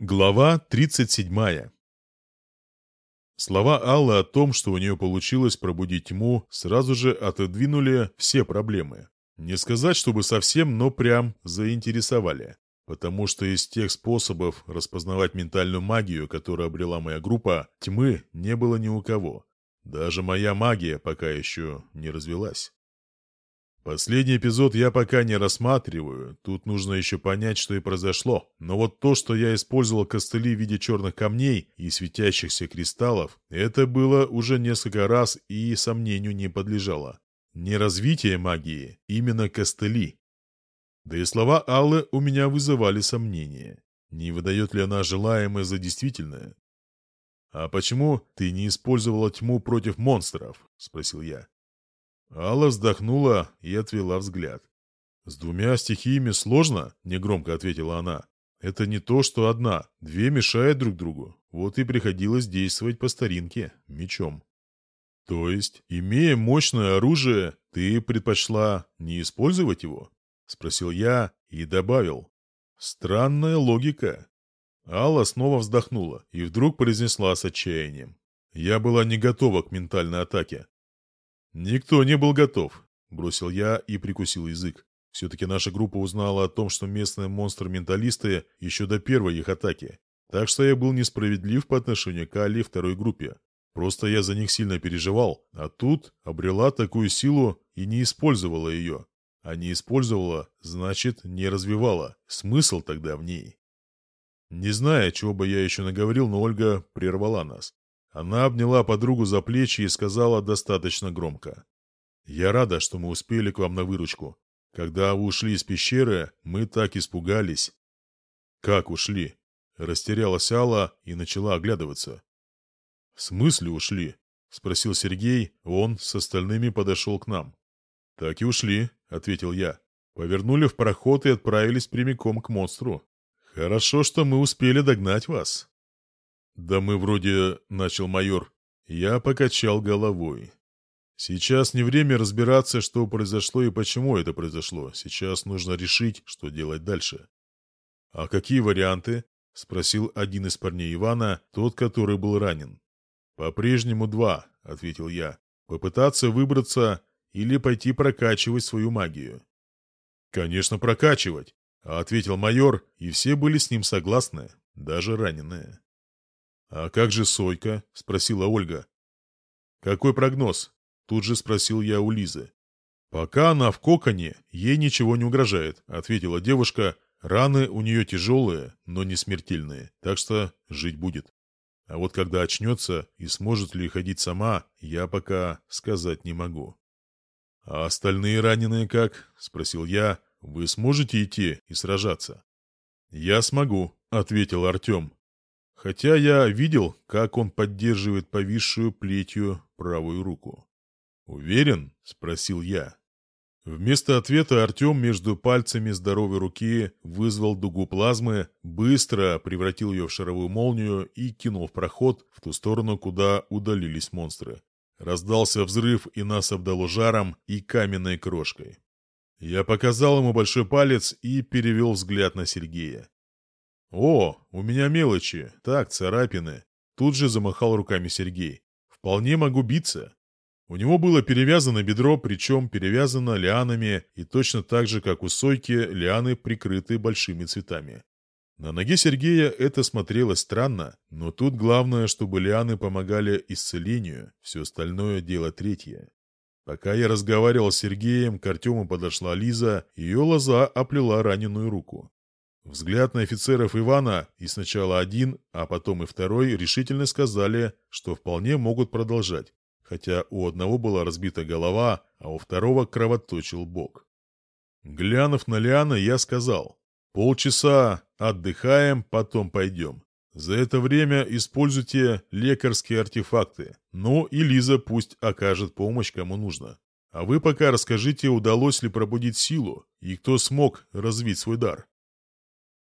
Глава 37. Слова Аллы о том, что у нее получилось пробудить тьму, сразу же отодвинули все проблемы. Не сказать, чтобы совсем, но прям заинтересовали. Потому что из тех способов распознавать ментальную магию, которую обрела моя группа, тьмы не было ни у кого. Даже моя магия пока еще не развелась. Последний эпизод я пока не рассматриваю, тут нужно еще понять, что и произошло. Но вот то, что я использовал костыли в виде черных камней и светящихся кристаллов, это было уже несколько раз и сомнению не подлежало. Не развитие магии, именно костыли. Да и слова Аллы у меня вызывали сомнения. Не выдает ли она желаемое за действительное? «А почему ты не использовала тьму против монстров?» — спросил я. Алла вздохнула и отвела взгляд. «С двумя стихиями сложно?» — негромко ответила она. «Это не то, что одна. Две мешают друг другу. Вот и приходилось действовать по старинке, мечом». «То есть, имея мощное оружие, ты предпочла не использовать его?» — спросил я и добавил. «Странная логика». Алла снова вздохнула и вдруг произнесла с отчаянием. «Я была не готова к ментальной атаке. «Никто не был готов», — бросил я и прикусил язык. Все-таки наша группа узнала о том, что местные монстры-менталисты еще до первой их атаки. Так что я был несправедлив по отношению к Али второй группе. Просто я за них сильно переживал, а тут обрела такую силу и не использовала ее. А не использовала, значит, не развивала. Смысл тогда в ней. Не зная, чего бы я еще наговорил, но Ольга прервала нас. Она обняла подругу за плечи и сказала достаточно громко. «Я рада, что мы успели к вам на выручку. Когда вы ушли из пещеры, мы так испугались». «Как ушли?» Растерялась Алла и начала оглядываться. «В смысле ушли?» — спросил Сергей. Он с остальными подошел к нам. «Так и ушли», — ответил я. «Повернули в проход и отправились прямиком к монстру. Хорошо, что мы успели догнать вас». «Да мы вроде...» — начал майор. Я покачал головой. Сейчас не время разбираться, что произошло и почему это произошло. Сейчас нужно решить, что делать дальше. «А какие варианты?» — спросил один из парней Ивана, тот, который был ранен. «По-прежнему два», — ответил я. «Попытаться выбраться или пойти прокачивать свою магию». «Конечно, прокачивать», — ответил майор, и все были с ним согласны, даже раненые. «А как же Сойка?» — спросила Ольга. «Какой прогноз?» — тут же спросил я у Лизы. «Пока она в коконе, ей ничего не угрожает», — ответила девушка. «Раны у нее тяжелые, но не смертельные, так что жить будет. А вот когда очнется и сможет ли ходить сама, я пока сказать не могу». «А остальные раненые как?» — спросил я. «Вы сможете идти и сражаться?» «Я смогу», — ответил Артем. Хотя я видел, как он поддерживает повисшую плетью правую руку. «Уверен?» — спросил я. Вместо ответа Артем между пальцами здоровой руки вызвал дугу плазмы, быстро превратил ее в шаровую молнию и кинул в проход в ту сторону, куда удалились монстры. Раздался взрыв, и нас обдало жаром и каменной крошкой. Я показал ему большой палец и перевел взгляд на Сергея. «О, у меня мелочи, так, царапины», — тут же замахал руками Сергей. «Вполне могу биться». У него было перевязано бедро, причем перевязано лианами, и точно так же, как у Сойки, лианы прикрыты большими цветами. На ноге Сергея это смотрелось странно, но тут главное, чтобы лианы помогали исцелению, все остальное дело третье. Пока я разговаривал с Сергеем, к Артему подошла Лиза, ее лоза оплела раненую руку. Взгляд на офицеров Ивана и сначала один, а потом и второй решительно сказали, что вполне могут продолжать, хотя у одного была разбита голова, а у второго кровоточил бок. Глянув на Лиана, я сказал, полчаса отдыхаем, потом пойдем. За это время используйте лекарские артефакты, ну и Лиза пусть окажет помощь, кому нужно. А вы пока расскажите, удалось ли пробудить силу и кто смог развить свой дар.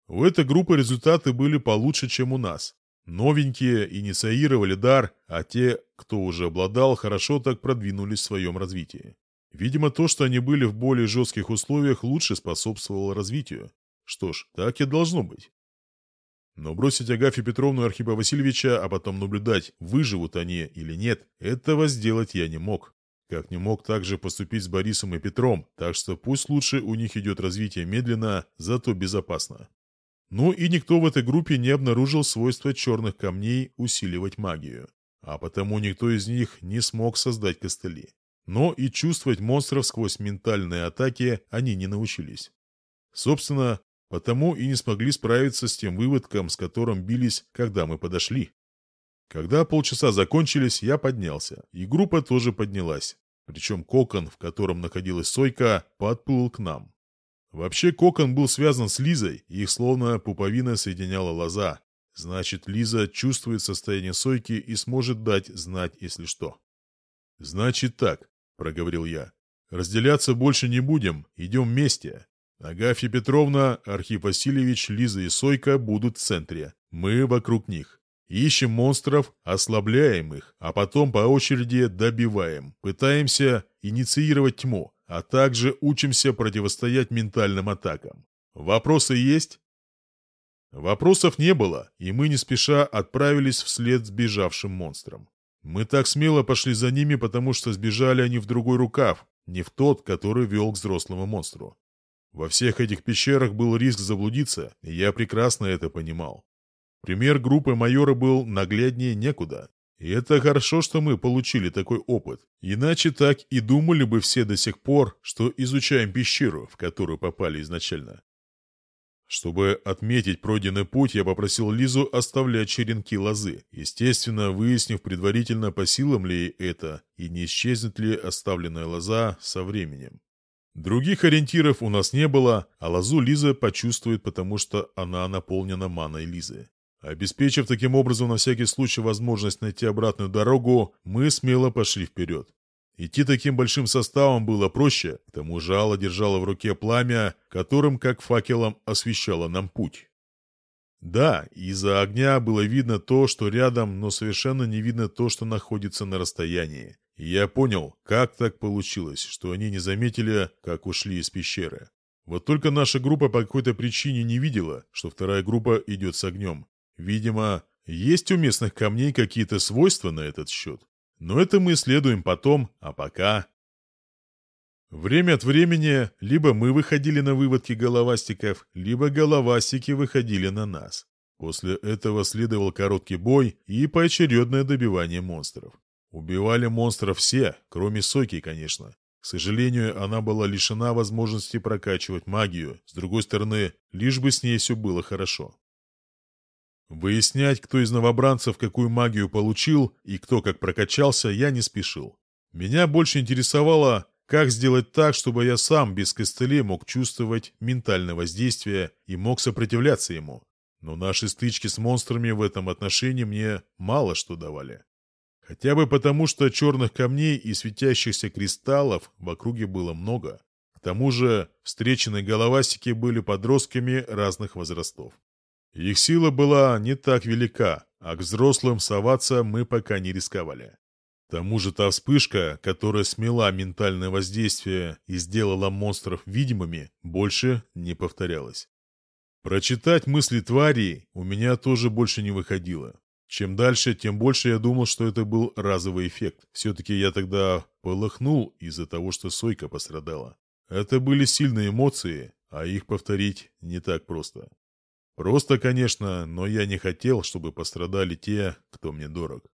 У этой группы результаты были получше, чем у нас. Новенькие инициировали дар, а те, кто уже обладал, хорошо так продвинулись в своем развитии. Видимо, то, что они были в более жестких условиях, лучше способствовало развитию. Что ж, так и должно быть. Но бросить Агафью Петровну и Архипа Васильевича, а потом наблюдать, выживут они или нет, этого сделать я не мог. Как не мог также поступить с Борисом и Петром, так Ну и никто в этой группе не обнаружил свойства черных камней усиливать магию. А потому никто из них не смог создать костыли. Но и чувствовать монстров сквозь ментальные атаки они не научились. Собственно, потому и не смогли справиться с тем выводком, с которым бились, когда мы подошли. Когда полчаса закончились, я поднялся, и группа тоже поднялась. Причем кокон, в котором находилась Сойка, подплыл к нам. Вообще кокон был связан с Лизой, и их словно пуповина соединяла лоза. Значит, Лиза чувствует состояние Сойки и сможет дать знать, если что. «Значит так», — проговорил я. «Разделяться больше не будем, идем вместе. Агафья Петровна, Архип Васильевич, Лиза и Сойка будут в центре. Мы вокруг них. Ищем монстров, ослабляем их, а потом по очереди добиваем. Пытаемся инициировать тьму а также учимся противостоять ментальным атакам. Вопросы есть? Вопросов не было, и мы не спеша отправились вслед сбежавшим монстрам. Мы так смело пошли за ними, потому что сбежали они в другой рукав, не в тот, который вел к взрослому монстру. Во всех этих пещерах был риск заблудиться, и я прекрасно это понимал. Пример группы майора был нагляднее некуда. И Это хорошо, что мы получили такой опыт. Иначе так и думали бы все до сих пор, что изучаем пещеру, в которую попали изначально. Чтобы отметить пройденный путь, я попросил Лизу оставлять черенки лозы, естественно, выяснив предварительно, по силам ли это и не исчезнет ли оставленная лоза со временем. Других ориентиров у нас не было, а лозу Лиза почувствует, потому что она наполнена маной Лизы. Обеспечив таким образом на всякий случай возможность найти обратную дорогу, мы смело пошли вперед. Идти таким большим составом было проще, к тому же Алла держала в руке пламя, которым, как факелом, освещало нам путь. Да, из-за огня было видно то, что рядом, но совершенно не видно то, что находится на расстоянии. И я понял, как так получилось, что они не заметили, как ушли из пещеры. Вот только наша группа по какой-то причине не видела, что вторая группа идет с огнем, Видимо, есть у местных камней какие-то свойства на этот счет. Но это мы исследуем потом, а пока... Время от времени либо мы выходили на выводки головастиков, либо головастики выходили на нас. После этого следовал короткий бой и поочередное добивание монстров. Убивали монстров все, кроме Соки, конечно. К сожалению, она была лишена возможности прокачивать магию. С другой стороны, лишь бы с ней все было хорошо. Выяснять, кто из новобранцев какую магию получил и кто как прокачался, я не спешил. Меня больше интересовало, как сделать так, чтобы я сам без костылей мог чувствовать ментальное воздействие и мог сопротивляться ему. Но наши стычки с монстрами в этом отношении мне мало что давали. Хотя бы потому, что черных камней и светящихся кристаллов в округе было много. К тому же встреченные головастики были подростками разных возрастов. Их сила была не так велика, а к взрослым соваться мы пока не рисковали. К тому же та вспышка, которая смела ментальное воздействие и сделала монстров видимыми, больше не повторялась. Прочитать мысли тварей у меня тоже больше не выходило. Чем дальше, тем больше я думал, что это был разовый эффект. Все-таки я тогда полыхнул из-за того, что Сойка пострадала. Это были сильные эмоции, а их повторить не так просто. Просто, конечно, но я не хотел, чтобы пострадали те, кто мне дорог.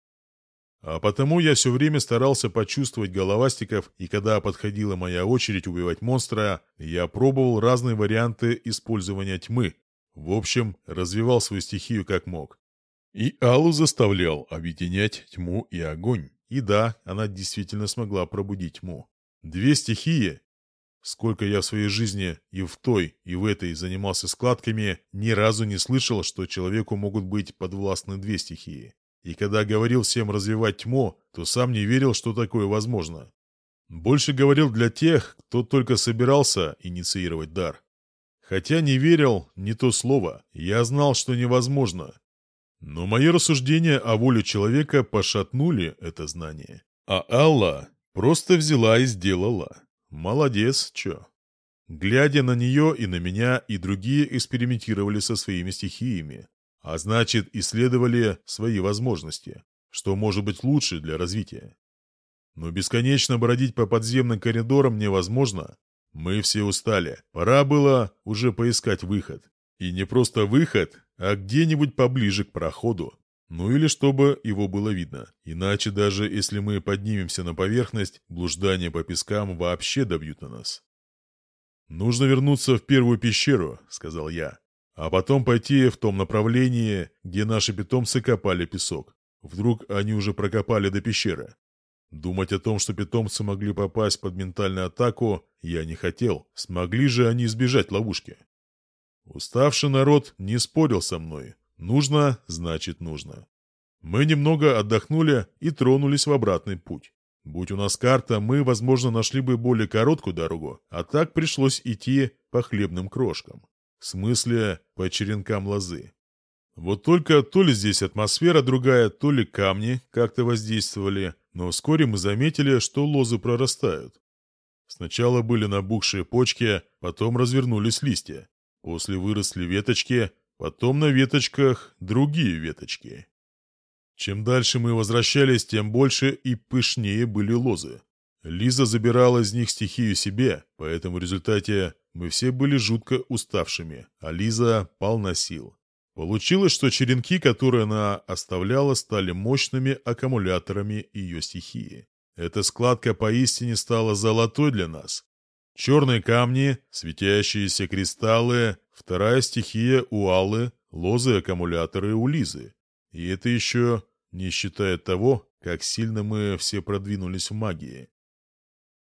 А потому я все время старался почувствовать головастиков, и когда подходила моя очередь убивать монстра, я пробовал разные варианты использования тьмы. В общем, развивал свою стихию как мог. И Аллу заставлял объединять тьму и огонь. И да, она действительно смогла пробудить тьму. Две стихии, Сколько я в своей жизни и в той, и в этой занимался складками, ни разу не слышал, что человеку могут быть подвластны две стихии. И когда говорил всем развивать тьму, то сам не верил, что такое возможно. Больше говорил для тех, кто только собирался инициировать дар. Хотя не верил, не то слово, я знал, что невозможно. Но мои рассуждения о воле человека пошатнули это знание. А Алла просто взяла и сделала. Молодец, чё. Глядя на нее и на меня, и другие экспериментировали со своими стихиями, а значит, исследовали свои возможности, что может быть лучше для развития. Но бесконечно бродить по подземным коридорам невозможно. Мы все устали. Пора было уже поискать выход. И не просто выход, а где-нибудь поближе к проходу, ну или чтобы его было видно. Иначе даже если мы поднимемся на поверхность, блуждания по пескам вообще добьют на нас. «Нужно вернуться в первую пещеру», — сказал я. «А потом пойти в том направлении, где наши питомцы копали песок. Вдруг они уже прокопали до пещеры. Думать о том, что питомцы могли попасть под ментальную атаку, я не хотел. Смогли же они избежать ловушки. Уставший народ не спорил со мной, Нужно, значит нужно. Мы немного отдохнули и тронулись в обратный путь. Будь у нас карта, мы, возможно, нашли бы более короткую дорогу, а так пришлось идти по хлебным крошкам. В смысле, по черенкам лозы. Вот только то ли здесь атмосфера другая, то ли камни как-то воздействовали, но вскоре мы заметили, что лозы прорастают. Сначала были набухшие почки, потом развернулись листья. После выросли веточки, Потом на веточках другие веточки. Чем дальше мы возвращались, тем больше и пышнее были лозы. Лиза забирала из них стихию себе, поэтому в результате мы все были жутко уставшими, а Лиза полна сил. Получилось, что черенки, которые она оставляла, стали мощными аккумуляторами ее стихии. Эта складка поистине стала золотой для нас. Черные камни, светящиеся кристаллы, Вторая стихия у Аллы, лозы-аккумуляторы у Лизы. И это еще не считая того, как сильно мы все продвинулись в магии.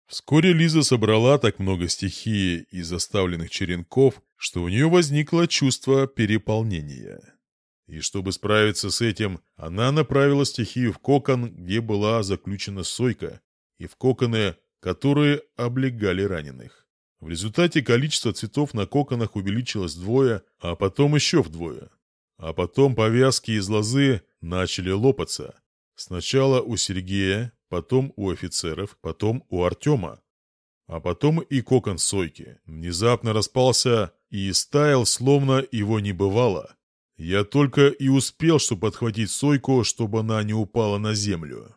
Вскоре Лиза собрала так много стихии из оставленных черенков, что у нее возникло чувство переполнения. И чтобы справиться с этим, она направила стихию в кокон, где была заключена сойка, и в коконы, которые облегали раненых. В результате количество цветов на коконах увеличилось вдвое, а потом еще вдвое. А потом повязки из лозы начали лопаться. Сначала у Сергея, потом у офицеров, потом у Артема. А потом и кокон сойки. Внезапно распался и стаял, словно его не бывало. Я только и успел, что подхватить сойку, чтобы она не упала на землю.